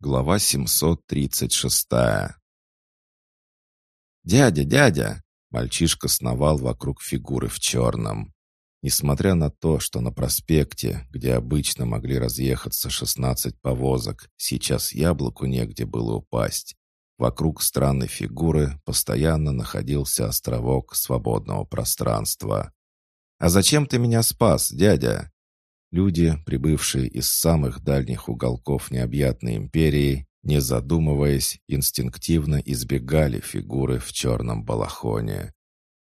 Глава 736 «Дядя, дядя!» Мальчишка сновал вокруг фигуры в черном. Несмотря на то, что на проспекте, где обычно могли разъехаться 16 повозок, сейчас яблоку негде было упасть, вокруг странной фигуры постоянно находился островок свободного пространства. «А зачем ты меня спас, дядя?» Люди, прибывшие из самых дальних уголков необъятной империи, не задумываясь, инстинктивно избегали фигуры в черном балахоне.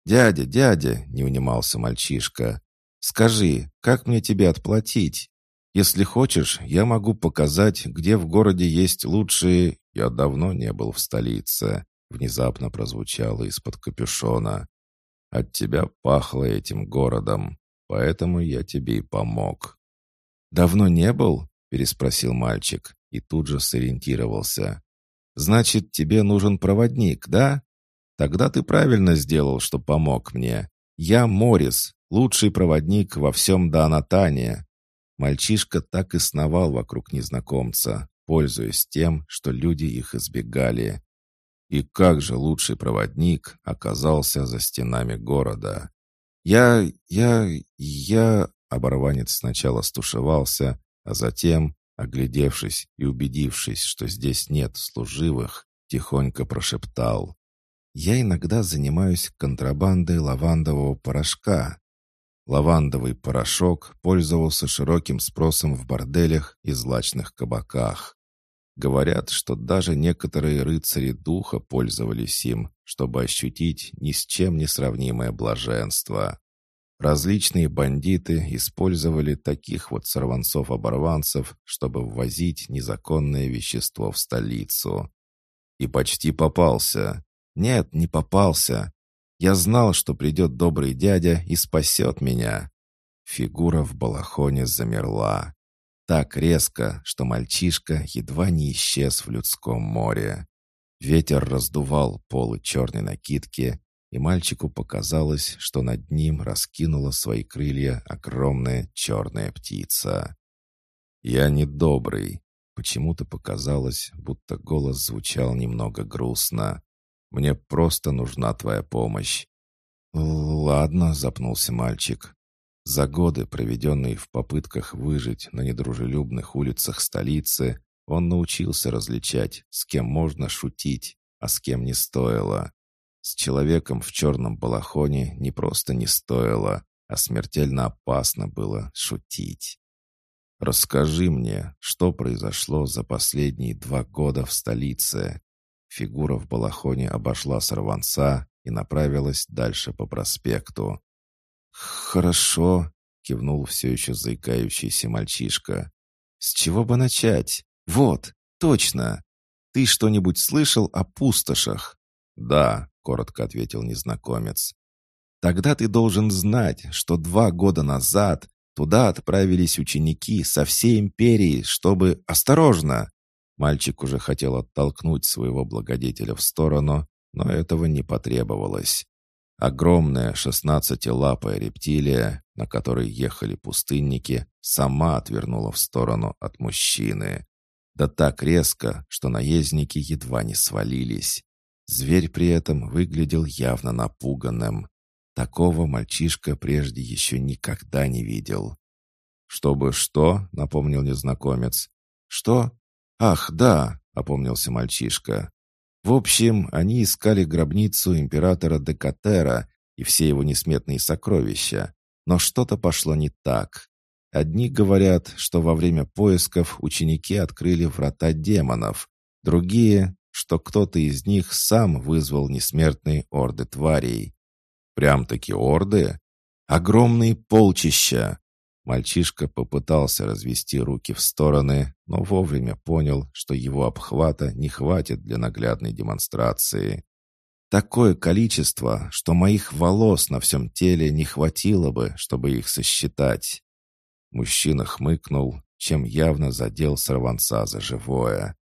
«Дядя, дядя!» — не унимался мальчишка. «Скажи, как мне тебе отплатить? Если хочешь, я могу показать, где в городе есть лучшие...» «Я давно не был в столице», — внезапно прозвучало из-под капюшона. «От тебя пахло этим городом поэтому я тебе и помог». «Давно не был?» — переспросил мальчик и тут же сориентировался. «Значит, тебе нужен проводник, да? Тогда ты правильно сделал, что помог мне. Я Морис, лучший проводник во всем Данатане». Мальчишка так и сновал вокруг незнакомца, пользуясь тем, что люди их избегали. И как же лучший проводник оказался за стенами города? «Я... я... я...» Оборванец сначала стушевался, а затем, оглядевшись и убедившись, что здесь нет служивых, тихонько прошептал. «Я иногда занимаюсь контрабандой лавандового порошка». Лавандовый порошок пользовался широким спросом в борделях и злачных кабаках. Говорят, что даже некоторые рыцари духа пользовались им, чтобы ощутить ни с чем не сравнимое блаженство. Различные бандиты использовали таких вот сорванцов-оборванцев, чтобы ввозить незаконное вещество в столицу. И почти попался. Нет, не попался. Я знал, что придет добрый дядя и спасет меня. Фигура в балахоне замерла. Так резко, что мальчишка едва не исчез в людском море. Ветер раздувал полы черной накидки, и мальчику показалось, что над ним раскинула свои крылья огромная черная птица. «Я недобрый», Почему-то показалось, будто голос звучал немного грустно. «Мне просто нужна твоя помощь». «Ладно», — запнулся мальчик. За годы, проведенные в попытках выжить на недружелюбных улицах столицы, он научился различать, с кем можно шутить, а с кем не стоило. С человеком в черном балахоне не просто не стоило, а смертельно опасно было шутить. «Расскажи мне, что произошло за последние два года в столице?» Фигура в балахоне обошла сорванца и направилась дальше по проспекту. «Хорошо», — кивнул все еще заикающийся мальчишка. «С чего бы начать? Вот, точно! Ты что-нибудь слышал о пустошах?» «Да», — коротко ответил незнакомец. «Тогда ты должен знать, что два года назад туда отправились ученики со всей империи, чтобы... Осторожно!» Мальчик уже хотел оттолкнуть своего благодетеля в сторону, но этого не потребовалось. Огромная шестнадцатилапая рептилия, на которой ехали пустынники, сама отвернула в сторону от мужчины. Да так резко, что наездники едва не свалились. Зверь при этом выглядел явно напуганным. Такого мальчишка прежде еще никогда не видел. «Чтобы что?» — напомнил незнакомец. «Что? Ах, да!» — опомнился мальчишка. В общем, они искали гробницу императора Декатера и все его несметные сокровища. Но что-то пошло не так. Одни говорят, что во время поисков ученики открыли врата демонов, другие, что кто-то из них сам вызвал несмертные орды тварей. Прям-таки орды? Огромные полчища! Мальчишка попытался развести руки в стороны, но вовремя понял, что его обхвата не хватит для наглядной демонстрации. Такое количество, что моих волос на всем теле не хватило бы, чтобы их сосчитать. Мужчина хмыкнул, чем явно задел сорванца за живое.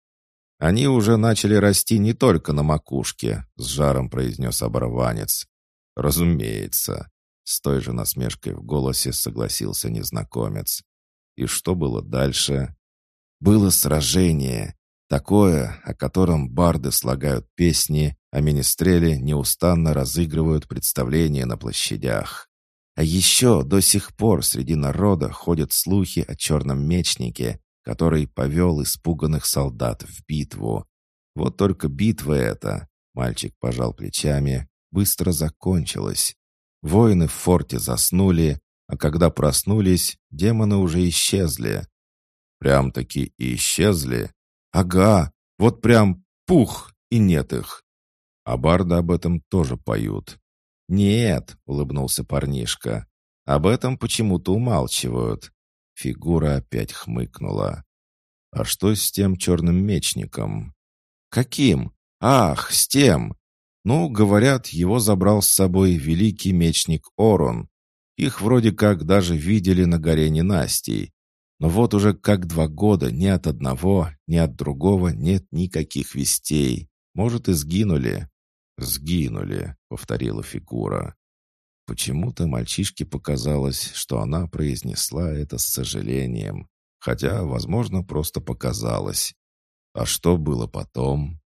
«Они уже начали расти не только на макушке», — с жаром произнес оборванец. «Разумеется. С той же насмешкой в голосе согласился незнакомец. И что было дальше? Было сражение. Такое, о котором барды слагают песни, а министрели неустанно разыгрывают представления на площадях. А еще до сих пор среди народа ходят слухи о черном мечнике, который повел испуганных солдат в битву. Вот только битва эта, мальчик пожал плечами, быстро закончилась. Воины в форте заснули, а когда проснулись, демоны уже исчезли. Прям-таки и исчезли. Ага, вот прям пух, и нет их. А барды об этом тоже поют. «Нет», — улыбнулся парнишка, — «об этом почему-то умалчивают». Фигура опять хмыкнула. «А что с тем черным мечником?» «Каким? Ах, с тем! Ну, говорят, его забрал с собой великий мечник Орон. Их вроде как даже видели на горе ненастий. Но вот уже как два года ни от одного, ни от другого нет никаких вестей. Может, и сгинули. «Сгинули», — повторила фигура. Почему-то мальчишке показалось, что она произнесла это с сожалением, хотя, возможно, просто показалось. А что было потом?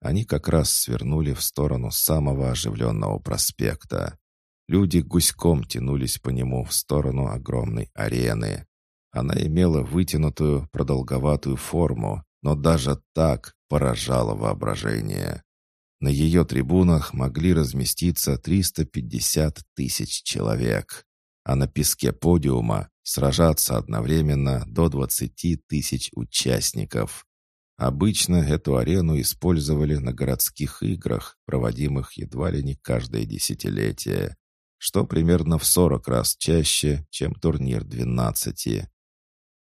Они как раз свернули в сторону самого оживленного проспекта. Люди гуськом тянулись по нему в сторону огромной арены. Она имела вытянутую, продолговатую форму, но даже так поражало воображение. На ее трибунах могли разместиться 350 тысяч человек, а на песке подиума сражаться одновременно до 20 тысяч участников. Обычно эту арену использовали на городских играх, проводимых едва ли не каждое десятилетие, что примерно в 40 раз чаще, чем турнир 12.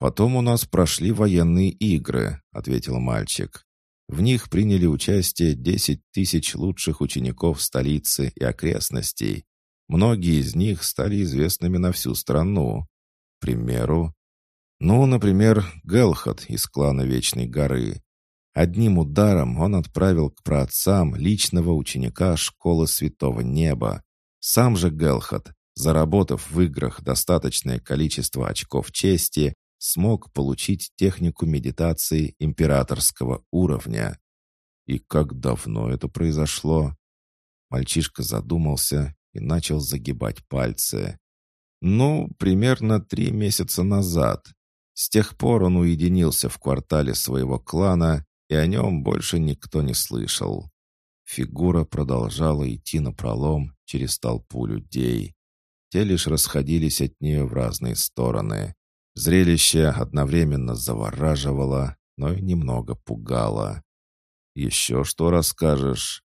«Потом у нас прошли военные игры», — ответил мальчик. В них приняли участие 10 тысяч лучших учеников столицы и окрестностей. Многие из них стали известными на всю страну. К примеру, ну, например, Гелхот из клана Вечной горы. Одним ударом он отправил к праотцам личного ученика школы Святого Неба. Сам же Гелхот, заработав в играх достаточное количество очков чести, смог получить технику медитации императорского уровня. И как давно это произошло? Мальчишка задумался и начал загибать пальцы. Ну, примерно три месяца назад. С тех пор он уединился в квартале своего клана, и о нем больше никто не слышал. Фигура продолжала идти напролом через толпу людей. Те лишь расходились от нее в разные стороны. Зрелище одновременно завораживало, но и немного пугало. «Еще что расскажешь?»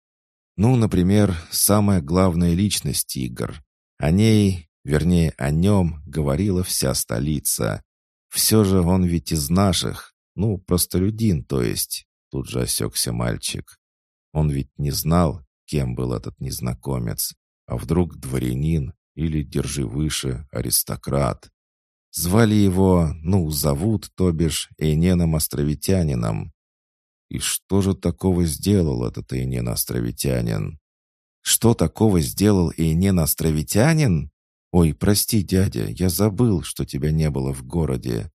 «Ну, например, самая главная личность игр. О ней, вернее, о нем говорила вся столица. Все же он ведь из наших, ну, простолюдин, то есть». Тут же осекся мальчик. Он ведь не знал, кем был этот незнакомец, а вдруг дворянин или, держи выше, аристократ. Звали его, ну, зовут, то бишь, Эйненом-островитянином. И что же такого сделал этот Эйнен-островитянин? Что такого сделал Эйнен-островитянин? Ой, прости, дядя, я забыл, что тебя не было в городе.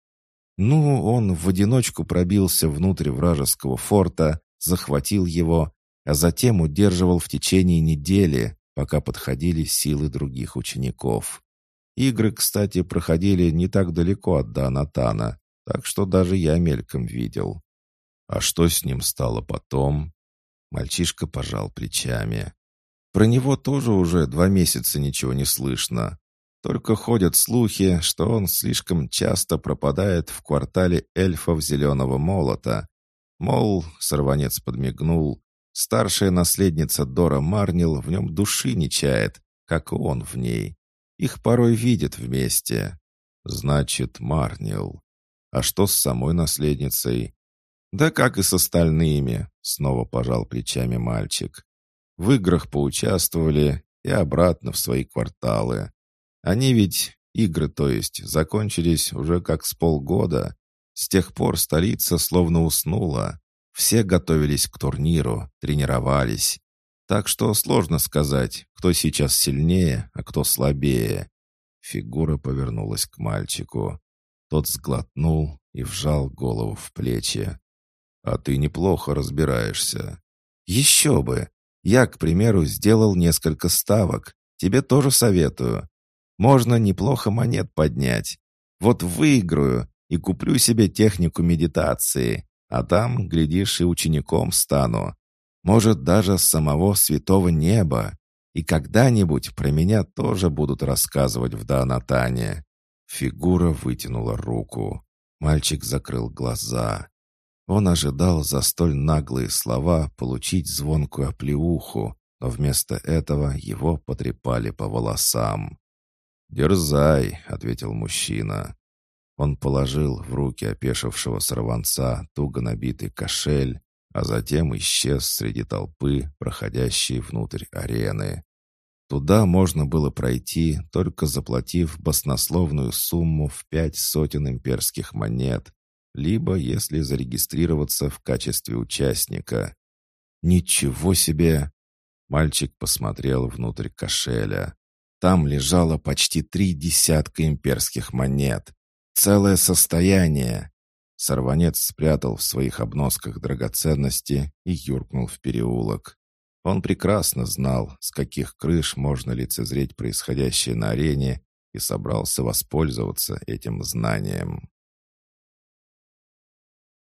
Ну, он в одиночку пробился внутрь вражеского форта, захватил его, а затем удерживал в течение недели, пока подходили силы других учеников. Игры, кстати, проходили не так далеко от Данатана, так что даже я мельком видел. А что с ним стало потом? Мальчишка пожал плечами. Про него тоже уже два месяца ничего не слышно. Только ходят слухи, что он слишком часто пропадает в квартале эльфов Зеленого Молота. Мол, сорванец подмигнул, старшая наследница Дора Марнил в нем души не чает, как он в ней. Их порой видят вместе. Значит, Марнил. А что с самой наследницей? Да как и с остальными, снова пожал плечами мальчик. В играх поучаствовали и обратно в свои кварталы. Они ведь, игры то есть, закончились уже как с полгода. С тех пор столица словно уснула. Все готовились к турниру, тренировались. Так что сложно сказать, кто сейчас сильнее, а кто слабее. Фигура повернулась к мальчику. Тот сглотнул и вжал голову в плечи. «А ты неплохо разбираешься». «Еще бы! Я, к примеру, сделал несколько ставок. Тебе тоже советую. Можно неплохо монет поднять. Вот выиграю и куплю себе технику медитации, а там, глядишь, и учеником стану. Может, даже с самого святого неба. И когда-нибудь про меня тоже будут рассказывать в Даанатане». Фигура вытянула руку. Мальчик закрыл глаза. Он ожидал за столь наглые слова получить звонкую оплеуху, но вместо этого его потрепали по волосам. «Дерзай», — ответил мужчина. Он положил в руки опешившего сорванца туго набитый кошель, а затем исчез среди толпы, проходящей внутрь арены. Туда можно было пройти, только заплатив баснословную сумму в пять сотен имперских монет, либо если зарегистрироваться в качестве участника. «Ничего себе!» Мальчик посмотрел внутрь кошеля. Там лежало почти три десятка имперских монет. Целое состояние. Сорванец спрятал в своих обносках драгоценности и юркнул в переулок. Он прекрасно знал, с каких крыш можно лицезреть происходящее на арене, и собрался воспользоваться этим знанием.